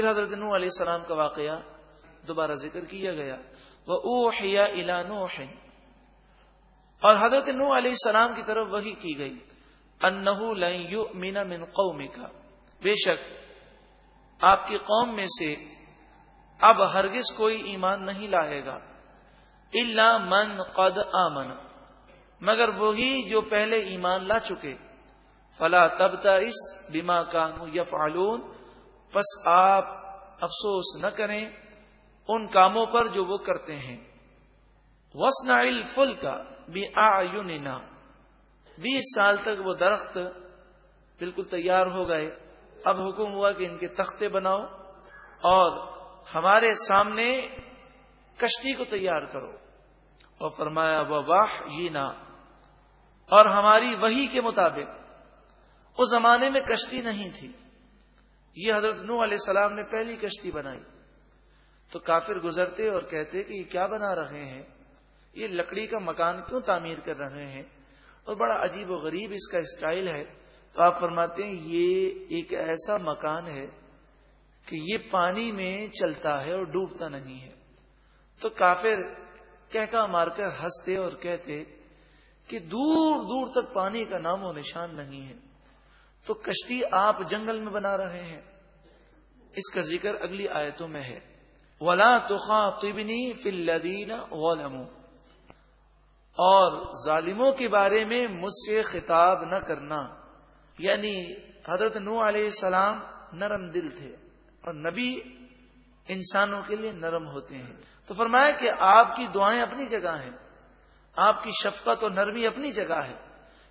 پھر حضرت نو علیہ السلام کا واقعہ دوبارہ ذکر کیا گیا۔ وہ اوحیا الانو اور حضرت نو علیہ السلام کی طرف وہی کی گئی۔ انہو لن یؤمن من قومک بے شک آپ کی قوم میں سے اب ہرگز کوئی ایمان نہیں لائے گا۔ اللہ من قد آمن۔ مگر وہی جو پہلے ایمان لا چکے۔ فلا تب اس بیما کا یفعلون پس آپ افسوس نہ کریں ان کاموں پر جو وہ کرتے ہیں۔ وسنا فل کا بھی آ بیس سال تک وہ درخت بالکل تیار ہو گئے۔ اب حکم ہوا کہ ان کے تختے بناؤ اور ہمارے سامنے کشتی کو تیار کرو۔ اور فرمایا وہ واہ نا اور ہماری وہی کے مطابق۔ اس زمانے میں کشتی نہیں تھی۔ یہ حضرت نو علیہ السلام نے پہلی کشتی بنائی۔ تو کافر گزرتے اور کہتے کہ یہ کیا بنا رہے ہیں؟ یہ لکڑی کا مکان کیوں تعمیر کر رہے ہیں؟ اور بڑا عجیب و غریب اس کا اسٹائل ہے۔ تو آپ فرماتے ہیں یہ ایک ایسا مکان ہے کہ یہ پانی میں چلتا ہے اور ڈوبتا نہیں ہے۔ تو کافر کہہ مار کر ہنستے اور کہتے کہ دور دور تک پانی کا نام و نشان نہیں ہے۔ تو کشتی آپ جنگل میں بنا رہے ہیں۔ اس کا ذکر اگلی آیتوں میں ہے۔ ولا تو خاطبنی فلدین غلم اور ظالموں کے بارے میں مجھ سے خطاب نہ کرنا۔ یعنی حضرت نو علیہ السلام نرم دل تھے اور نبی انسانوں کے لیے نرم ہوتے ہیں۔ تو فرمایا کہ آپ کی دعائیں اپنی جگہ ہیں۔ آپ کی شفقت اور نرمی اپنی جگہ ہے۔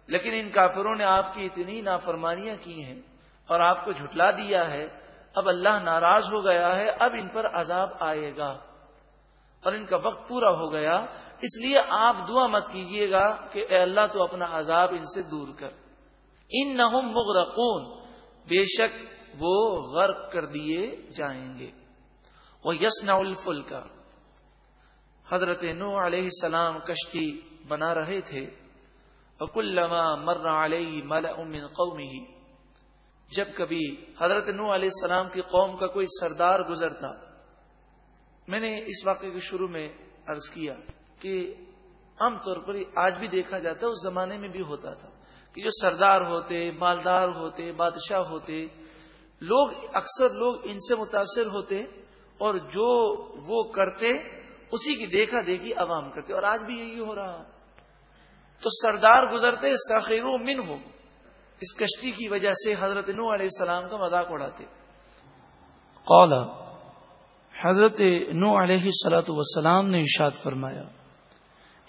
لیکن ان کافروں نے آپ کی اتنی نافرمانیاں کی ہیں اور آپ کو جھٹلا دیا ہے اب اللہ ناراض ہو گیا ہے، اب ان پر عذاب آئے گا۔ اور ان کا وقت پورا ہو گیا۔ اس لیے آپ دعا مت کیجیے گا کہ اے اللہ تو اپنا عذاب ان سے دور کر۔ ان نہ مغرقون۔ بے شک وہ غرق کر دیے جائیں گے۔ وہ یسنا الفل کا حضرت نو علیہ السلام کشتی بنا رہے تھے۔ اکلما مر علیہ مل امن قومی جب کبھی حضرت نو علیہ السلام کی قوم کا کوئی سردار گزرتا، میں نے اس واقعے کے شروع میں عرض کیا کہ عام طور پر آج بھی دیکھا جاتا ہے، اس زمانے میں بھی ہوتا تھا کہ جو سردار ہوتے، مالدار ہوتے، بادشاہ ہوتے، لوگ اکثر لوگ ان سے متاثر ہوتے اور جو وہ کرتے، اسی کی دیکھا دیکھی عوام کرتے، اور آج بھی یہی ہو رہا۔ تو سردار گزرتے سخیر من ہو اس کشتی کی وجہ سے حضرت نو علیہ السلام کا مذاق اڑاتے۔ قال، حضرت نو علیہ سلاۃ وسلام نے ارشاد فرمایا،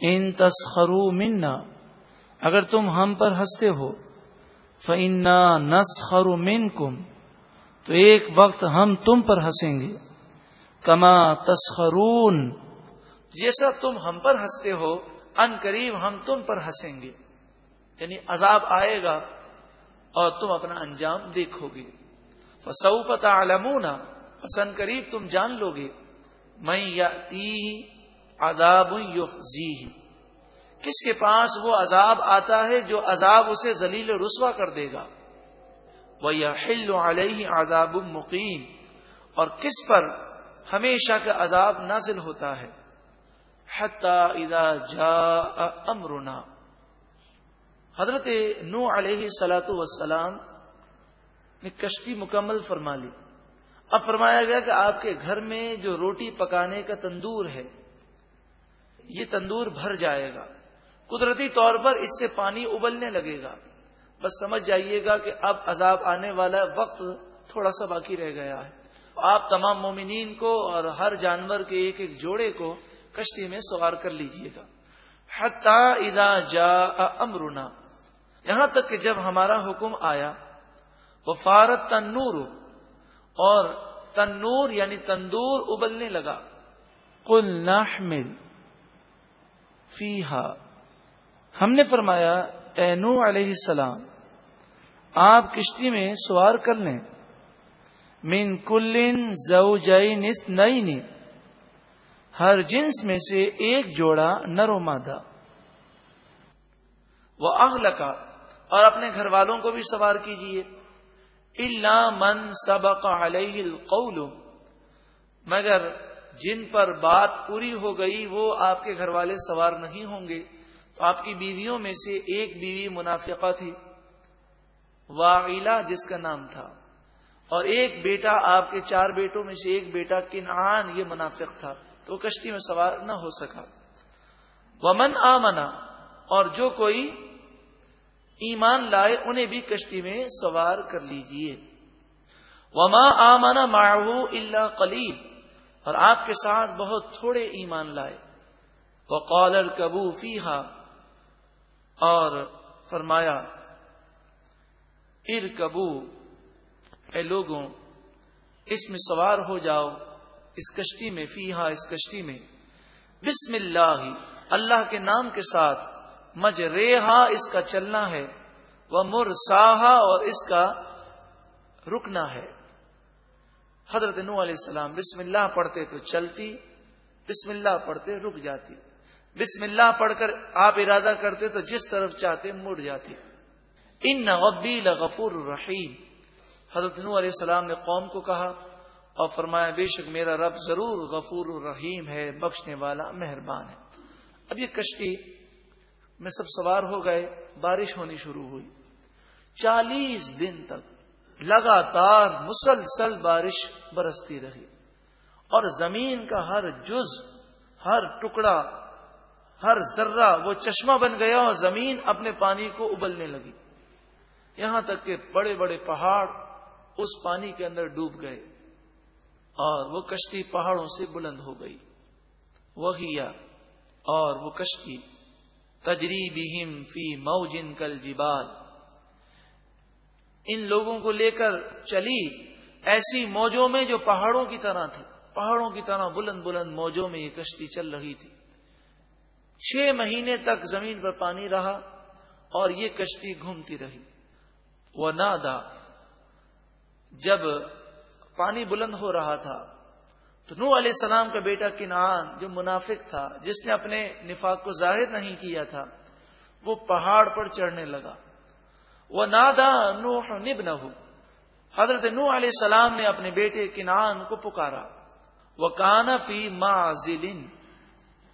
ان تسخرو منا، اگر تم ہم پر ہنستے ہو فنا نس خرو کم تو ایک وقت ہم تم پر ہنسیں گے۔ کما تسخرون، جیسا تم ہم پر ہنستے ہو، ان قریب ہم تم پر ہنسیں گے۔ یعنی عذاب آئے گا اور تم اپنا انجام دیکھو گے۔ سعو پتا پسند قریب تم جان لو گے۔ میں یا تی آداب کس کے پاس وہ عذاب آتا ہے جو عذاب اسے ذلیل رسوا کر دے گا؟ وہ یہ علیہ آداب مقیم اور کس پر ہمیشہ کا عذاب نازل ہوتا ہے؟ حتی اذا جاء امرنا حضرت نو علیہ سلاۃ وسلام نے کشتی مکمل فرما لی۔ اب فرمایا گیا کہ آپ کے گھر میں جو روٹی پکانے کا تندور ہے، یہ تندور بھر جائے گا۔ قدرتی طور پر اس سے پانی ابلنے لگے گا۔ بس سمجھ جائیے گا کہ اب عذاب آنے والا وقت تھوڑا سا باقی رہ گیا ہے۔ آپ تمام مومنین کو اور ہر جانور کے ایک ایک جوڑے کو کشتی میں سوار کر لیجیے گا۔ حتا ادا جا امرنا یہاں تک کہ جب ہمارا حکم آیا، وہ فارت تنور، اور تنور یعنی تندور ابلنے لگا۔ کل نحمل فیحا ہم نے فرمایا، اے نو علیہ السلام، آپ کشتی میں سوار کر لیں۔ من کلن زو نئی ہر جنس میں سے ایک جوڑا نر و مادہ۔ وہ اغلقا اور اپنے گھر والوں کو بھی سوار کیجیے اللہ من سبق علیہ القول۔ مگر جن پر بات پوری ہو گئی، وہ آپ کے گھر والے سوار نہیں ہوں گے۔ تو آپ کی بیویوں میں سے ایک بیوی منافقہ تھی واغیلا جس کا نام تھا۔ اور ایک بیٹا آپ کے چار بیٹوں میں سے ایک بیٹا کنعان، یہ منافق تھا۔ تو کشتی میں سوار نہ ہو سکا۔ ومن آمنا اور جو کوئی ایمان لائے، انہیں بھی کشتی میں سوار کر لیجیے۔ وما آمنا معه اللہ قلیل اور آپ کے ساتھ بہت تھوڑے ایمان لائے۔ وہ قالر کبو فیحا اور فرمایا، ار کبو، اے لوگوں، اس میں سوار ہو جاؤ، اس کشتی میں فیحا اس کشتی میں۔ بسم اللہ اللہ کے نام کے ساتھ۔ مج اس کا چلنا ہے وہ مر اور اس کا رکنا ہے۔ حضرت نو علیہ السلام بسم اللہ پڑھتے تو چلتی، بسم اللہ پڑھتے رک جاتی۔ بسم اللہ پڑھ کر آپ ارادہ کرتے تو جس طرف چاہتے مڑ جاتی۔ ان نغبی لغفور الرحیم حضرت نو علیہ السلام نے قوم کو کہا، اور فرمایا، بے شک میرا رب ضرور غفور الرحیم ہے، بخشنے والا، مہربان ہے۔ اب یہ کشتی میں سب سوار ہو گئے، بارش ہونی شروع ہوئی۔ چالیس دن تک لگاتار مسلسل بارش برستی رہی۔ اور زمین کا ہر جز، ہر ٹکڑا، ہر ذرہ وہ چشمہ بن گیا اور زمین اپنے پانی کو ابلنے لگی۔ یہاں تک کہ بڑے بڑے پہاڑ اس پانی کے اندر ڈوب گئے اور وہ کشتی پہاڑوں سے بلند ہو گئی۔ وہی اور وہ کشتی تجریبہم فی موجن کل جبال۔ ان لوگوں کو لے کر چلی ایسی موجوں میں جو پہاڑوں کی طرح تھی۔ پہاڑوں کی طرح بلند بلند موجوں میں یہ کشتی چل رہی تھی۔ چھ مہینے تک زمین پر پانی رہا اور یہ کشتی گھومتی رہی۔ وہ نادا جب پانی بلند ہو رہا تھا تو نو علیہ السلام کا بیٹا کنان جو منافق تھا، جس نے اپنے نفاق کو ظاہر نہیں کیا تھا، وہ پہاڑ پر چڑھنے لگا۔ وہ نادا نوح نب نہ حضرت نو علیہ السلام نے اپنے بیٹے کنان کو پکارا۔ وہ کانا فی ما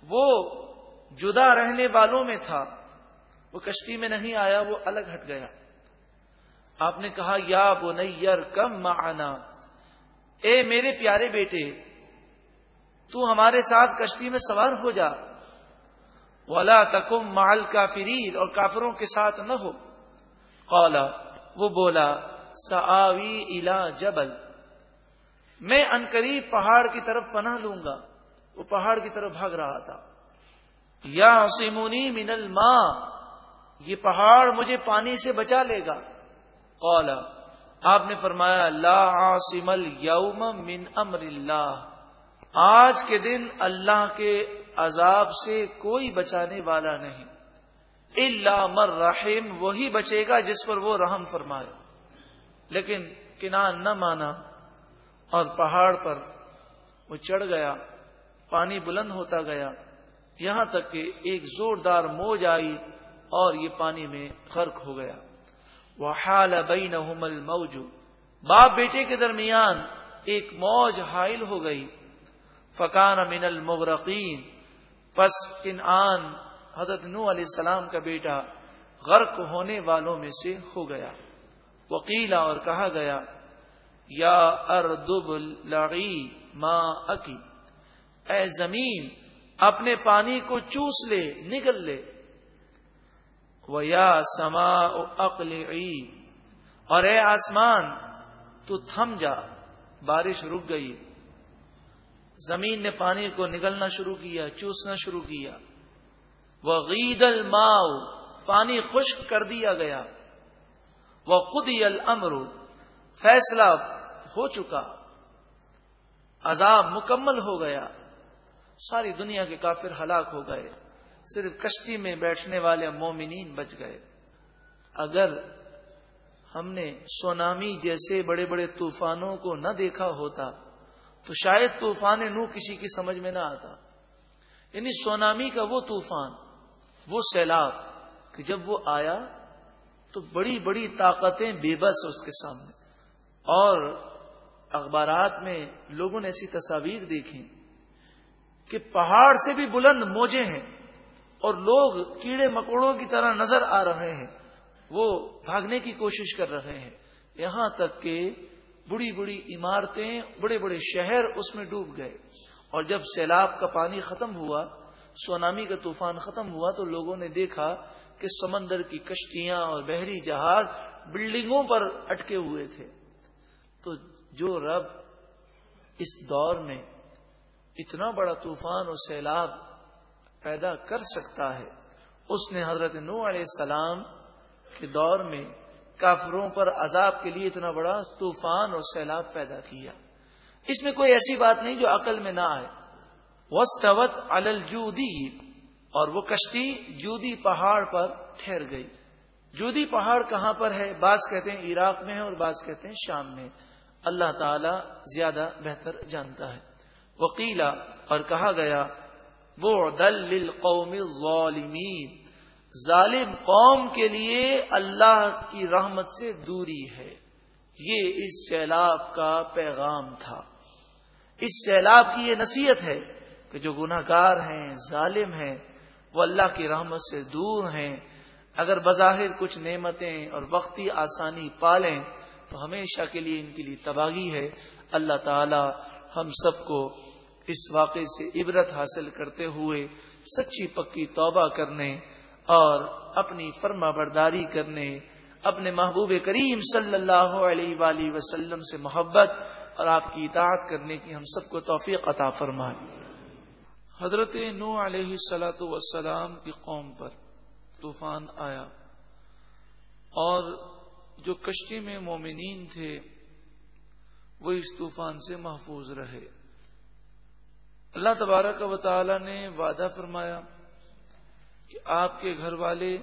وہ جدا رہنے والوں میں تھا۔ وہ کشتی میں نہیں آیا، وہ الگ ہٹ گیا۔ آپ نے کہا، یا بنیر کم معنا۔ اے میرے پیارے بیٹے تو ہمارے ساتھ کشتی میں سوار ہو جا۔ ولا تکم مال کافرین اور کافروں کے ساتھ نہ ہو۔ قولا وہ بولا ساوی الا جبل۔ میں انکری پہاڑ کی طرف پناہ لوں گا۔ وہ پہاڑ کی طرف بھاگ رہا تھا۔ یا سیمونی من الماء۔ یہ پہاڑ مجھے پانی سے بچا لے گا۔ قولا آپ نے فرمایا، لا عاصم اليوم من امر اللہ آج کے دن اللہ کے عذاب سے کوئی بچانے والا نہیں۔ اللہ مر رحیم وہی بچے گا جس پر وہ رحم فرمائے لیکن کنان نہ مانا اور پہاڑ پر وہ چڑھ گیا، پانی بلند ہوتا گیا۔ یہاں تک کہ ایک زوردار موج آئی اور یہ پانی میں غرق ہو گیا۔ وہ حال بین موجو باپ بیٹے کے درمیان ایک موج حائل ہو گئی۔ فقان من المغرقین، پس انعان حضرت نو علیہ السلام کا بیٹا غرق ہونے والوں میں سے ہو گیا۔ وکیلا اور کہا گیا، یا اردب لڑی ماں اکی، اے زمین، اپنے پانی کو چوس لے، نگل لے۔ وہ یا سما اقل اور اے آسمان، تو تھم جا، بارش رک گئی۔ زمین نے پانی کو نگلنا شروع کیا، چوسنا شروع کیا۔ وہ غید الماؤ پانی خشک کر دیا گیا۔ وہ خود المر فیصلہ ہو چکا۔ عذاب مکمل ہو گیا۔ ساری دنیا کے کافر ہلاک ہو گئے۔ صرف کشتی میں بیٹھنے والے مومنین بچ گئے۔ اگر ہم نے سونامی جیسے بڑے بڑے طوفانوں کو نہ دیکھا ہوتا تو شاید طوفان نو کسی کی سمجھ میں نہ آتا۔ یعنی سونامی کا وہ طوفان، وہ سیلاب کہ جب وہ آیا تو بڑی بڑی طاقتیں بے بس اس کے سامنے۔ اور اخبارات میں لوگوں نے ایسی تصاویر دیکھی کہ پہاڑ سے بھی بلند موجے ہیں اور لوگ کیڑے مکوڑوں کی طرح نظر آ رہے ہیں۔ وہ بھاگنے کی کوشش کر رہے ہیں۔ یہاں تک کہ بڑی بڑی عمارتیں، بڑے بڑے شہر اس میں ڈوب گئے۔ اور جب سیلاب کا پانی ختم ہوا، سونامی کا طوفان ختم ہوا، تو لوگوں نے دیکھا کہ سمندر کی کشتیاں اور بحری جہاز بلڈنگوں پر اٹکے ہوئے تھے۔ تو جو رب اس دور میں اتنا بڑا طوفان اور سیلاب پیدا کر سکتا ہے، اس نے حضرت نو علیہ السلام کے دور میں کافروں پر عذاب کے لیے اتنا بڑا طوفان اور سیلاب پیدا کیا۔ اس میں کوئی ایسی بات نہیں جو عقل میں نہ آئے۔ وسطوت الجودی، اور وہ کشتی جودی پہاڑ پر ٹھہر گئی۔ جودی پہاڑ کہاں پر ہے؟ بعض کہتے ہیں عراق میں ہے اور بعض کہتے ہیں شام میں۔ اللہ تعالی زیادہ بہتر جانتا ہے۔ وکیلا اور کہا گیا وہ دل قومی ظالمین ظالم قوم کے لیے اللہ کی رحمت سے دوری ہے۔ یہ اس سیلاب کا پیغام تھا۔ اس سیلاب کی یہ نصیحت ہے کہ جو گناہ گار ہیں، ظالم ہیں، وہ اللہ کی رحمت سے دور ہیں۔ اگر بظاہر کچھ نعمتیں اور وقتی آسانی پالیں تو ہمیشہ کے لیے ان کے لیے تباہی ہے۔ اللہ تعالی ہم سب کو اس واقعے سے عبرت حاصل کرتے ہوئے سچی پکی توبہ کرنے اور اپنی فرما برداری کرنے، اپنے محبوب کریم صلی اللہ علیہ وآلہ وسلم سے محبت اور آپ کی اطاعت کرنے کی ہم سب کو توفیق عطا فرمائے۔ حضرت نو علیہ سلاۃ وسلام کی قوم پر طوفان آیا اور جو کشتی میں مومنین تھے، وہ اس طوفان سے محفوظ رہے۔ اللہ تبارک و تعالی نے وعدہ فرمایا کہ آپ کے گھر والے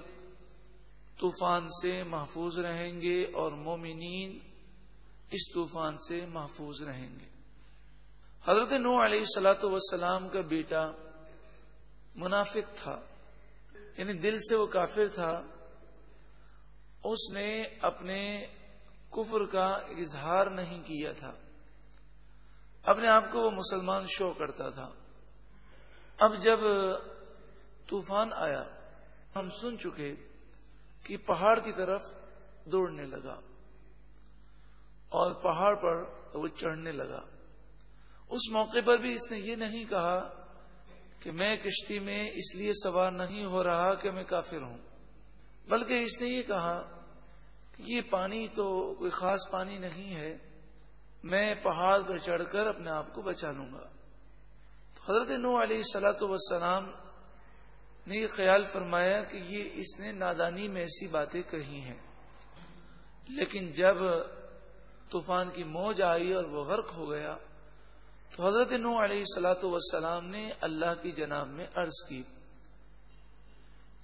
طوفان سے محفوظ رہیں گے اور مومنین اس طوفان سے محفوظ رہیں گے۔ حضرت نو علیہ السلاۃ وسلام کا بیٹا منافق تھا یعنی دل سے وہ کافر تھا۔ اس نے اپنے کفر کا اظہار نہیں کیا تھا۔ اپنے آپ کو وہ مسلمان شو کرتا تھا۔ اب جب طوفان آیا، ہم سن چکے کہ پہاڑ کی طرف دوڑنے لگا اور پہاڑ پر وہ چڑھنے لگا۔ اس موقع پر بھی اس نے یہ نہیں کہا کہ میں کشتی میں اس لیے سوار نہیں ہو رہا کہ میں کافر ہوں، بلکہ اس نے یہ کہا کہ یہ پانی تو کوئی خاص پانی نہیں ہے، میں پہاڑ پر چڑھ کر اپنے آپ کو بچا لوں گا۔ تو حضرت نو علیہ سلاۃ وسلام نے یہ خیال فرمایا کہ یہ اس نے نادانی میں ایسی باتیں کہی ہیں۔ لیکن جب طوفان کی موج آئی اور وہ غرق ہو گیا، تو حضرت نو علیہ سلاۃ وسلام نے اللہ کی جناب میں عرض کی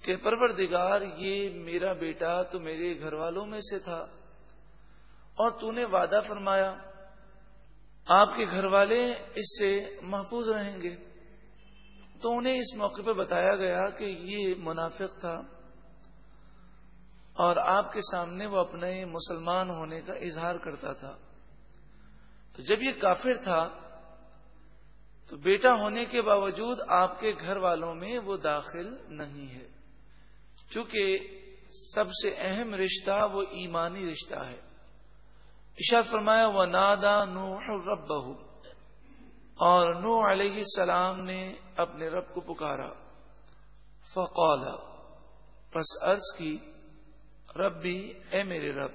کہ پروردگار، یہ میرا بیٹا تو میرے گھر والوں میں سے تھا اور تو نے وعدہ فرمایا، آپ کے گھر والے اس سے محفوظ رہیں گے۔ تو انہیں اس موقع پہ بتایا گیا کہ یہ منافق تھا اور آپ کے سامنے وہ اپنے مسلمان ہونے کا اظہار کرتا تھا۔ تو جب یہ کافر تھا، تو بیٹا ہونے کے باوجود آپ کے گھر والوں میں وہ داخل نہیں ہے۔ چونکہ سب سے اہم رشتہ وہ ایمانی رشتہ ہے۔ اشار فرمایا وہ نادا نو رب اور نو علیہ السلام نے اپنے رب کو پکارا۔ فقال، پس عرض کی، ربی، اے میرے رب،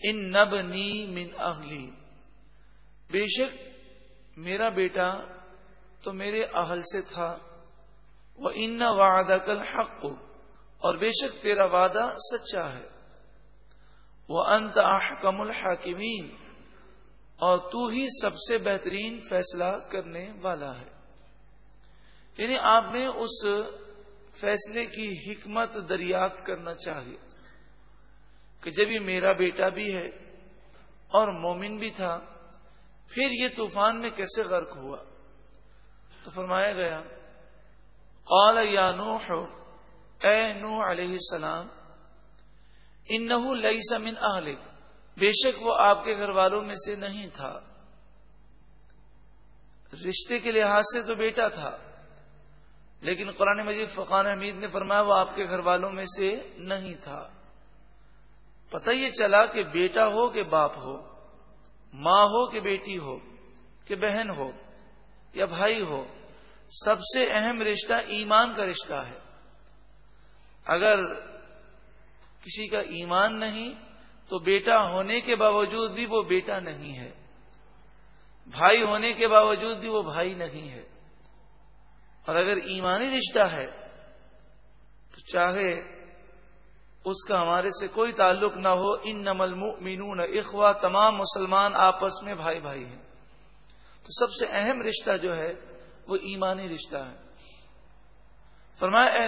ان نب نی من اہلی، بے شک میرا بیٹا تو میرے اہل سے تھا وہ ان وعدہ کل حق اور بے شک تیرا وعدہ سچا ہے وہ انت احکم الحاکمین اور تو ہی سب سے بہترین فیصلہ کرنے والا ہے۔ یعنی آپ نے اس فیصلے کی حکمت دریافت کرنا چاہیے کہ جب یہ میرا بیٹا بھی ہے اور مومن بھی تھا، پھر یہ طوفان میں کیسے غرق ہوا؟ تو فرمایا گیا، قال یا نوح، اے نوح علیہ السلام ان لئی سمن اہلک۔ بے شک وہ آپ کے گھر والوں میں سے نہیں تھا۔ رشتے کے لحاظ سے تو بیٹا تھا، لیکن قرآن مجید فقان حمید نے فرمایا وہ آپ کے گھر والوں میں سے نہیں تھا۔ پتہ یہ چلا کہ بیٹا ہو کہ باپ ہو، ماں ہو کہ بیٹی ہو، کہ بہن ہو یا بھائی ہو، سب سے اہم رشتہ ایمان کا رشتہ ہے۔ اگر کسی کا ایمان نہیں تو بیٹا ہونے کے باوجود بھی وہ بیٹا نہیں ہے۔ بھائی ہونے کے باوجود بھی وہ بھائی نہیں ہے۔ اور اگر ایمانی رشتہ ہے، تو چاہے اس کا ہمارے سے کوئی تعلق نہ ہو ان نمل مینون اخوا تمام مسلمان آپس میں بھائی بھائی ہیں۔ تو سب سے اہم رشتہ جو ہے، وہ ایمانی رشتہ ہے۔ فرمایا، اے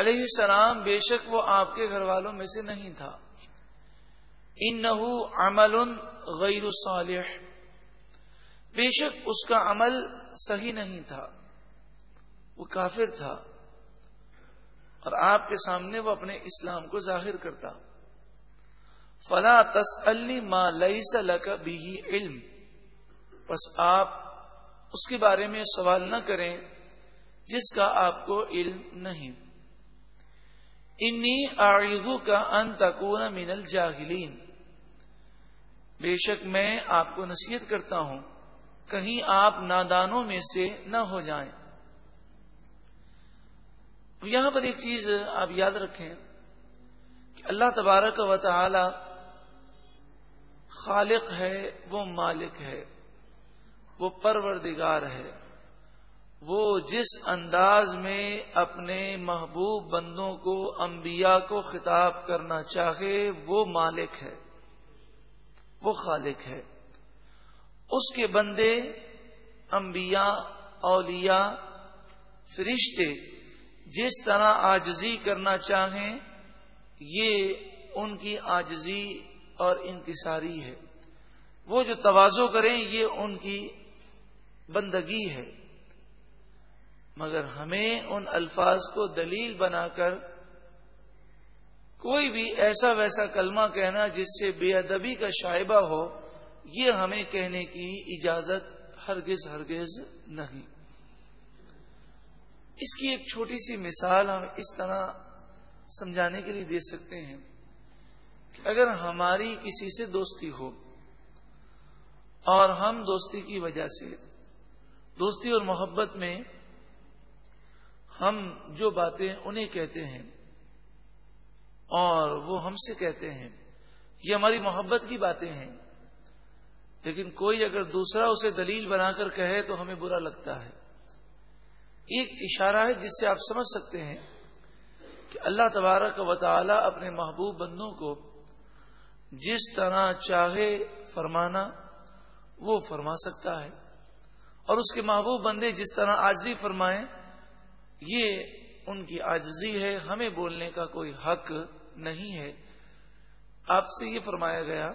علیہ السلام بے شک وہ آپ کے گھر والوں میں سے نہیں تھا۔ ان عمل غیر صالح۔ بے شک اس کا عمل صحیح نہیں تھا۔ وہ کافر تھا۔ اور آپ کے سامنے وہ اپنے اسلام کو ظاہر کرتا۔ فلا تس ما لئی کا بھی علم۔ بس آپ اس کے بارے میں سوال نہ کریں جس کا آپ کو علم نہیں۔ انی آڑو کا ان تکون من الجاہلین۔ بے شک میں آپ کو نصیحت کرتا ہوں، کہیں آپ نادانوں میں سے نہ ہو جائیں۔ یہاں پر ایک چیز آپ یاد رکھیں کہ اللہ تبارک و تعالی خالق ہے، وہ مالک ہے، وہ پروردگار ہے۔ وہ جس انداز میں اپنے محبوب بندوں کو، انبیاء کو خطاب کرنا چاہے، وہ مالک ہے۔ وہ خالق ہے۔ اس کے بندے، انبیاء، اولیاء، فرشتے جس طرح آجزی کرنا چاہیں، یہ ان کی آجزی اور انکساری ہے۔ وہ جو توازو کریں، یہ ان کی بندگی ہے۔ مگر ہمیں ان الفاظ کو دلیل بنا کر کوئی بھی ایسا ویسا کلمہ کہنا جس سے بے ادبی کا شائبہ ہو، یہ ہمیں کہنے کی اجازت ہرگز ہرگز نہیں۔ اس کی ایک چھوٹی سی مثال ہم اس طرح سمجھانے کے لیے دے سکتے ہیں کہ اگر ہماری کسی سے دوستی ہو اور ہم دوستی کی وجہ سے، دوستی اور محبت میں ہم جو باتیں انہیں کہتے ہیں اور وہ ہم سے کہتے ہیں، یہ ہماری محبت کی باتیں ہیں۔ لیکن کوئی اگر دوسرا اسے دلیل بنا کر کہے تو ہمیں برا لگتا ہے۔ ایک اشارہ ہے جس سے آپ سمجھ سکتے ہیں کہ اللہ تبارک و تعالی اپنے محبوب بندوں کو جس طرح چاہے فرمانا، وہ فرما سکتا ہے۔ اور اس کے محبوب بندے جس طرح آجزی فرمائیں، یہ ان کی آجزی ہے۔ ہمیں بولنے کا کوئی حق نہیں ہے۔ آپ سے یہ فرمایا گیا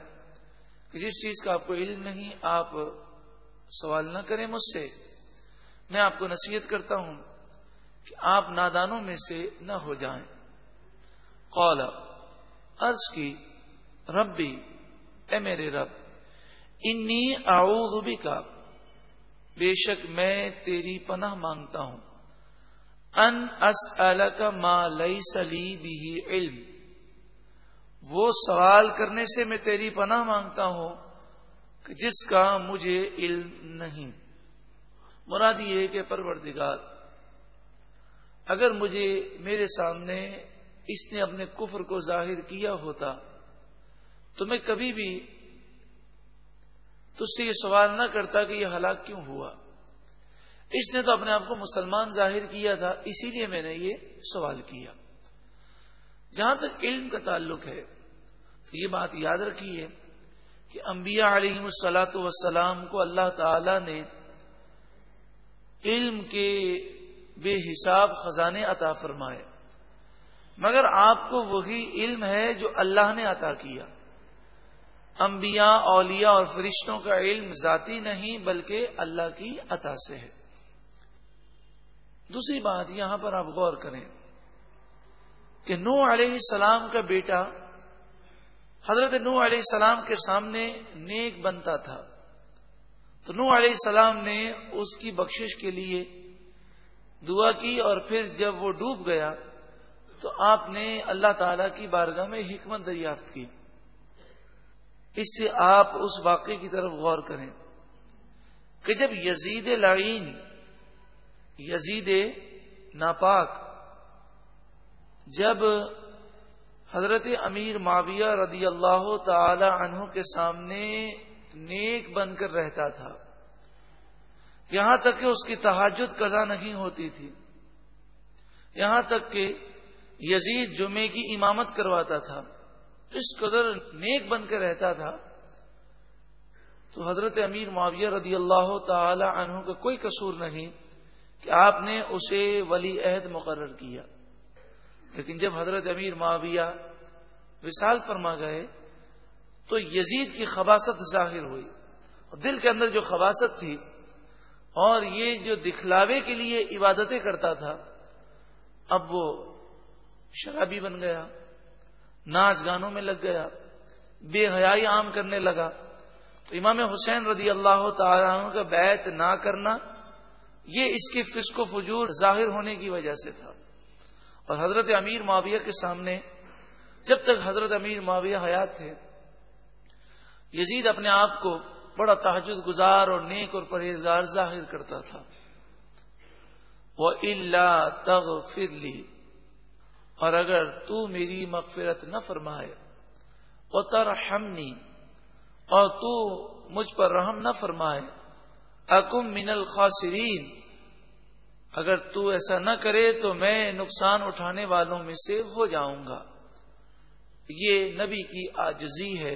کہ جس چیز کا آپ کو علم نہیں، آپ سوال نہ کریں مجھ سے۔ میں آپ کو نصیحت کرتا ہوں کہ آپ نادانوں میں سے نہ ہو جائیں۔ قال، عرض کی، ربی، اے میرے رب، انی اعوذ بکا، بے شک میں تیری پناہ مانگتا ہوں۔ ان اسألک ما لیس لی بھی علم۔ وہ سوال کرنے سے میں تیری پناہ مانگتا ہوں کہ جس کا مجھے علم نہیں۔ مراد یہ کہ پروردگار، اگر مجھے میرے سامنے اس نے اپنے کفر کو ظاہر کیا ہوتا، تو میں کبھی بھی تج سے یہ سوال نہ کرتا کہ یہ ہلاک کیوں ہوا۔ اس نے تو اپنے آپ کو مسلمان ظاہر کیا تھا، اسی لیے میں نے یہ سوال کیا۔ جہاں تک علم کا تعلق ہے تو یہ بات یاد رکھیے کہ انبیاء علیہ السلاۃ وسلام کو اللہ تعالی نے علم کے بے حساب خزانے عطا فرمائے۔ مگر آپ کو وہی علم ہے جو اللہ نے عطا کیا۔ انبیاء، اولیاء اور فرشتوں کا علم ذاتی نہیں بلکہ اللہ کی عطا سے ہے۔ دوسری بات یہاں پر آپ غور کریں کہ نو علیہ السلام کا بیٹا حضرت نو علیہ السلام کے سامنے نیک بنتا تھا۔ تو نو علیہ السلام نے اس کی بخشش کے لیے دعا کی اور پھر جب وہ ڈوب گیا تو آپ نے اللہ تعالی کی بارگاہ میں حکمت دریافت کی۔ اس سے آپ اس واقعے کی طرف غور کریں کہ جب یزید لعین، یزید ناپاک، جب حضرت امیر معاویہ رضی اللہ تعالی عنہ کے سامنے نیک بن کر رہتا تھا۔ یہاں تک کہ اس کی تحجد قضا نہیں ہوتی تھی۔ یہاں تک کہ یزید جمعے کی امامت کرواتا تھا۔ اس قدر نیک بن کے رہتا تھا۔ تو حضرت امیر معاویہ رضی اللہ تعالی عنہ کا کوئی قصور نہیں کہ آپ نے اسے ولی عہد مقرر کیا۔ لیکن جب حضرت امیر معاویہ وصال فرما گئے تو یزید کی خباست ظاہر ہوئی دل کے اندر جو خباست تھی اور یہ جو دکھلاوے کے لیے عبادتیں کرتا تھا، اب وہ شرابی بن گیا، ناچ گانوں میں لگ گیا، بے حیائی عام کرنے لگا۔ تو امام حسین رضی اللہ تعالیٰ عنہ کا بیت نہ کرنا، یہ اس کے فسق و فجور ظاہر ہونے کی وجہ سے تھا۔ اور حضرت امیر معاویہ کے سامنے جب تک حضرت امیر معاویہ حیات تھے، یزید اپنے آپ کو بڑا تحجد گزار اور نیک اور پرہیزگار ظاہر کرتا تھا۔ وہ اللہ تغ فرلی اور اگر تو میری مغفرت نہ فرمائے، وہ ترحمنی، اور تو مجھ پر رحم نہ فرمائے، اکم من الخاسرین اگر تو ایسا نہ کرے تو میں نقصان اٹھانے والوں میں سے ہو جاؤں گا۔ یہ نبی کی آجزی ہے۔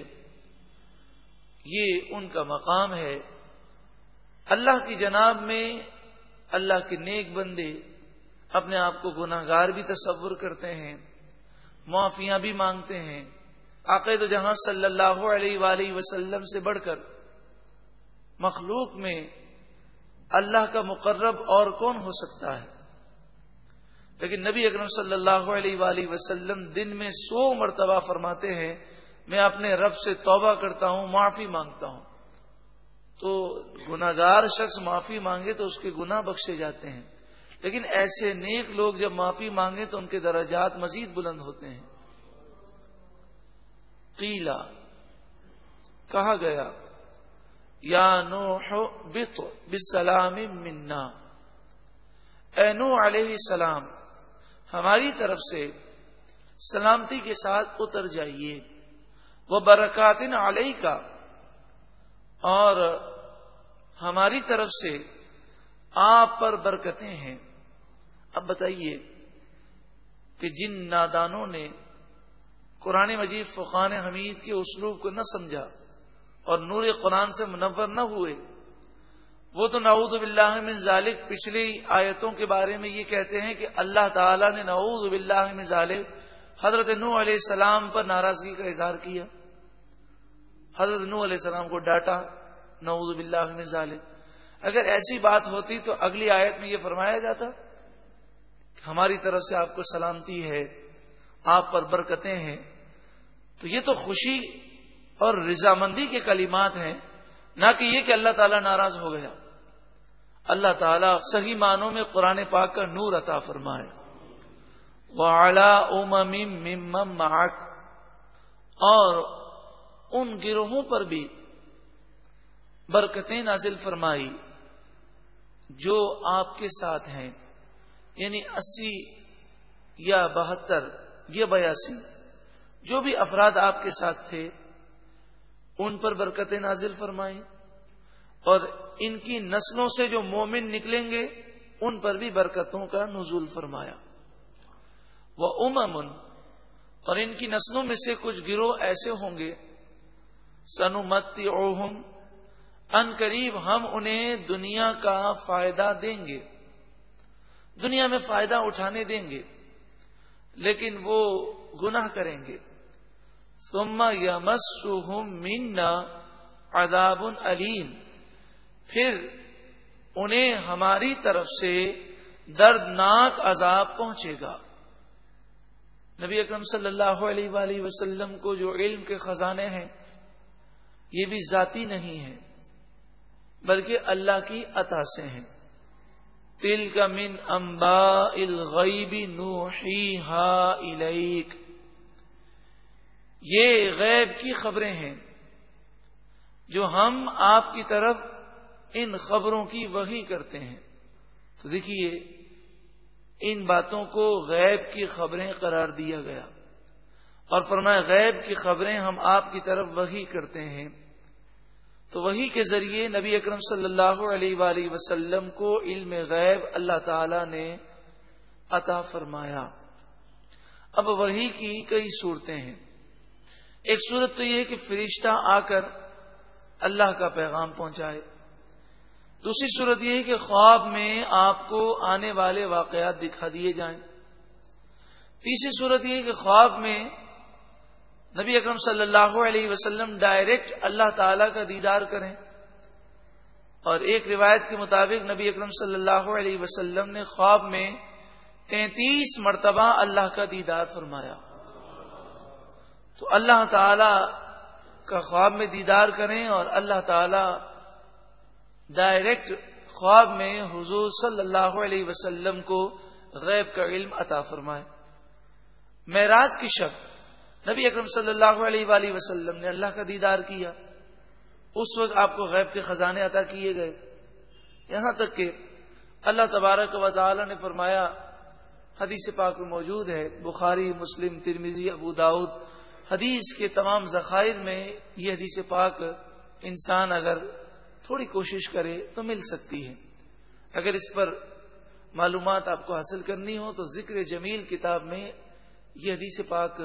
یہ ان کا مقام ہے۔ اللہ کی جناب میں اللہ کے نیک بندے اپنے آپ کو گناہ گار بھی تصور کرتے ہیں، معافیاں بھی مانگتے ہیں۔ عقید جہاں صلی اللہ علیہ وآلہ وسلم سے بڑھ کر مخلوق میں اللہ کا مقرب اور کون ہو سکتا ہے؟ لیکن نبی اکرم صلی اللہ علیہ وآلہ وسلم دن میں سو مرتبہ فرماتے ہیں، میں اپنے رب سے توبہ کرتا ہوں، معافی مانگتا ہوں۔ تو گناگار شخص معافی مانگے تو اس کے گناہ بخشے جاتے ہیں۔ لیکن ایسے نیک لوگ جب معافی مانگے تو ان کے درجات مزید بلند ہوتے ہیں۔ قیلا کہا گیا؟ یا نو بسلام منا۔ اے نو علیہ السلام، ہماری طرف سے سلامتی کے ساتھ اتر جائیے۔ وہ برکاتن علیہ کا اور ہماری طرف سے آپ پر برکتیں ہیں۔ اب بتائیے کہ جن نادانوں نے قرآن مجید فقان حمید کے اسلوب کو نہ سمجھا اور نور قرآن سے منور نہ ہوئے۔ وہ تو نعوذ باللہ من ذالک پچھلی آیتوں کے بارے میں یہ کہتے ہیں کہ اللہ تعالیٰ نے نعوذ باللہ من ذالک حضرت نو علیہ السلام پر ناراضگی کا اظہار کیا۔ حضرت نو علیہ السلام کو ڈانٹا، نعوذ باللہ من ذالک۔ اگر ایسی بات ہوتی تو اگلی آیت میں یہ فرمایا جاتا ہماری طرف سے آپ کو سلامتی ہے، آپ پر برکتیں ہیں۔ تو یہ تو خوشی اور رضامندی کے کلمات ہیں، نہ کہ یہ کہ اللہ تعالیٰ ناراض ہو گیا۔ اللہ تعالیٰ صحیح معنوں میں قرآن پاک کا نور عطا فرمائے۔ اور ان گروہوں پر بھی برکتیں نازل فرمائی جو آپ کے ساتھ ہیں۔ یعنی اسی یا بہتر، یا بیاسی، جو بھی افراد آپ کے ساتھ تھے ان پر برکت نازل فرمائی اور ان کی نسلوں سے جو مومن نکلیں گے، ان پر بھی برکتوں کا نزول فرمایا۔ وہ امن اور ان کی نسلوں میں سے کچھ گروہ ایسے ہوں گے۔ سنومتی اوہم ان قریب ہم انہیں دنیا کا فائدہ دیں گے۔ دنیا میں فائدہ اٹھانے دیں گے، لیکن وہ گناہ کریں گے۔ سما یمس مینا عذاب علیم پھر انہیں ہماری طرف سے دردناک عذاب پہنچے گا۔ نبی اکرم صلی اللہ علیہ وآلہ وسلم کو جو علم کے خزانے ہیں، یہ بھی ذاتی نہیں ہے بلکہ اللہ کی عطا سے ہیں۔ تل کا من امبا الغیبی نوحی ہا یہ غیب کی خبریں ہیں جو ہم آپ کی طرف ان خبروں کی وہی کرتے ہیں۔ تو دیکھیے، ان باتوں کو غیب کی خبریں قرار دیا گیا۔ اور فرمایا، غیب کی خبریں ہم آپ کی طرف وہی کرتے ہیں۔ تو وہی کے ذریعے نبی اکرم صلی اللہ علیہ وآلہ وسلم کو علم غیب اللہ تعالی نے عطا فرمایا۔ اب وہی کی کئی صورتیں ہیں۔ ایک صورت تو یہ کہ فرشتہ آ کر اللہ کا پیغام پہنچائے۔ دوسری صورت یہ ہے کہ خواب میں آپ کو آنے والے واقعات دکھا دیے جائیں۔ تیسری صورت یہ ہے کہ خواب میں نبی اکرم صلی اللہ علیہ وسلم ڈائریکٹ اللہ تعالی کا دیدار کریں۔ اور ایک روایت کے مطابق نبی اکرم صلی اللہ علیہ وسلم نے خواب میں تینتیس مرتبہ اللہ کا دیدار فرمایا۔ تو اللہ تعالی کا خواب میں دیدار کریں اور اللہ تعالی ڈائریکٹ خواب میں حضور صلی اللہ علیہ وسلم کو غیب کا علم عطا فرمائے۔ معراج کی شب، نبی اکرم صلی اللہ علیہ وآلہ وسلم نے اللہ کا دیدار کیا۔ اس وقت آپ کو غیب کے خزانے عطا کیے گئے۔ یہاں تک کہ اللہ تبارک و تعالی نے فرمایا، حدیث پاک میں موجود ہے، بخاری، مسلم ترمیزی ابو داود حدیث کے تمام ذخائر میں یہ حدیث پاک انسان اگر تھوڑی کوشش کرے تو مل سکتی ہے۔ اگر اس پر معلومات آپ کو حاصل کرنی ہو تو ذکر جمیل کتاب میں یہ حدیث پاک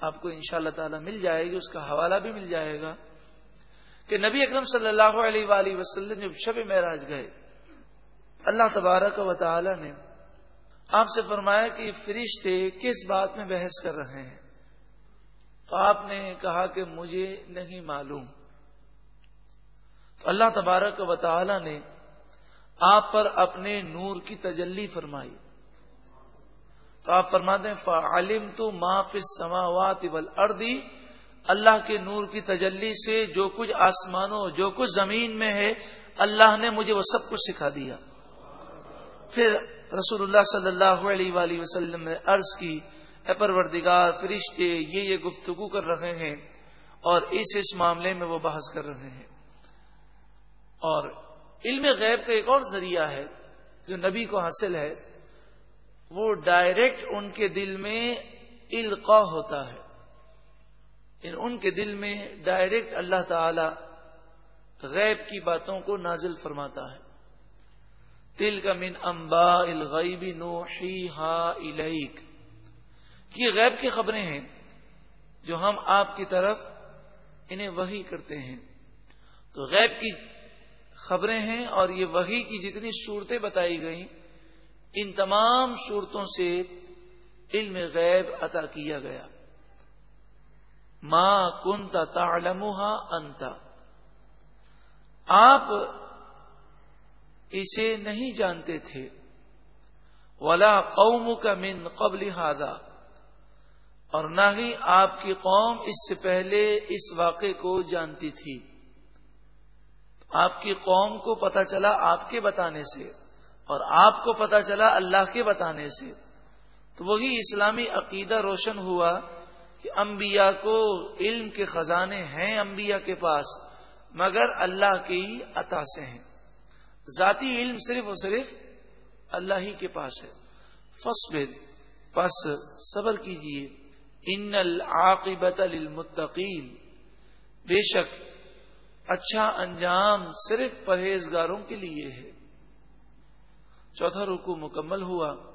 آپ کو ان شاء اللہ تعالی مل جائے گی، اس کا حوالہ بھی مل جائے گا کہ نبی اکرم صلی اللہ علیہ وآلہ وسلم جب شب معراج گئے، اللہ تبارک و تعالی نے آپ سے فرمایا کہ فرشتے کس بات میں بحث کر رہے ہیں؟ تو آپ نے کہا کہ مجھے نہیں معلوم۔ تو اللہ تبارک و تعالی نے آپ پر اپنے نور کی تجلی فرمائی۔ تو آپ فرماتے ہیں فعلم تو معاف سماوات اردی اللہ کے نور کی تجلی سے جو کچھ آسمانوں، جو کچھ زمین میں ہے، اللہ نے مجھے وہ سب کچھ سکھا دیا۔ پھر رسول اللہ صلی اللہ علیہ وآلہ وسلم نے عرض کی پروردگار، فرشتے، یہ یہ گفتگو کر رہے ہیں اور اس اس معاملے میں وہ بحث کر رہے ہیں۔ اور علم غیب کا ایک اور ذریعہ ہے جو نبی کو حاصل ہے، وہ ڈائریکٹ ان کے دل میں القا ہوتا ہے۔ یعنی ان کے دل میں ڈائریکٹ اللہ تعالی غیب کی باتوں کو نازل فرماتا ہے۔ تل کا من امبا الغیبی نو ہی ہا یہ غیب کی خبریں ہیں جو ہم آپ کی طرف انہیں وہی کرتے ہیں۔ تو غیب کی خبریں ہیں اور یہ وہی کی جتنی صورتیں بتائی گئیں، ان تمام صورتوں سے علم غیب عطا کیا گیا۔ ماں کنتا تعلمها انتا آپ اسے نہیں جانتے تھے۔ ولا قوم کا من قبل ہادا اور نہ ہی آپ کی قوم اس سے پہلے اس واقعے کو جانتی تھی۔ آپ کی قوم کو پتہ چلا آپ کے بتانے سے اور آپ کو پتا چلا اللہ کے بتانے سے۔ تو وہی اسلامی عقیدہ روشن ہوا کہ انبیاء کو علم کے خزانے ہیں انبیاء کے پاس، مگر اللہ کی عطا سے ہیں۔ ذاتی علم صرف اور صرف اللہ ہی کے پاس ہے۔ فصبر پس صبر کیجیے۔ ان العاقبت للمتقین بے شک اچھا انجام صرف پرہیزگاروں کے لیے ہے۔ چوتھا رکو مکمل ہوا۔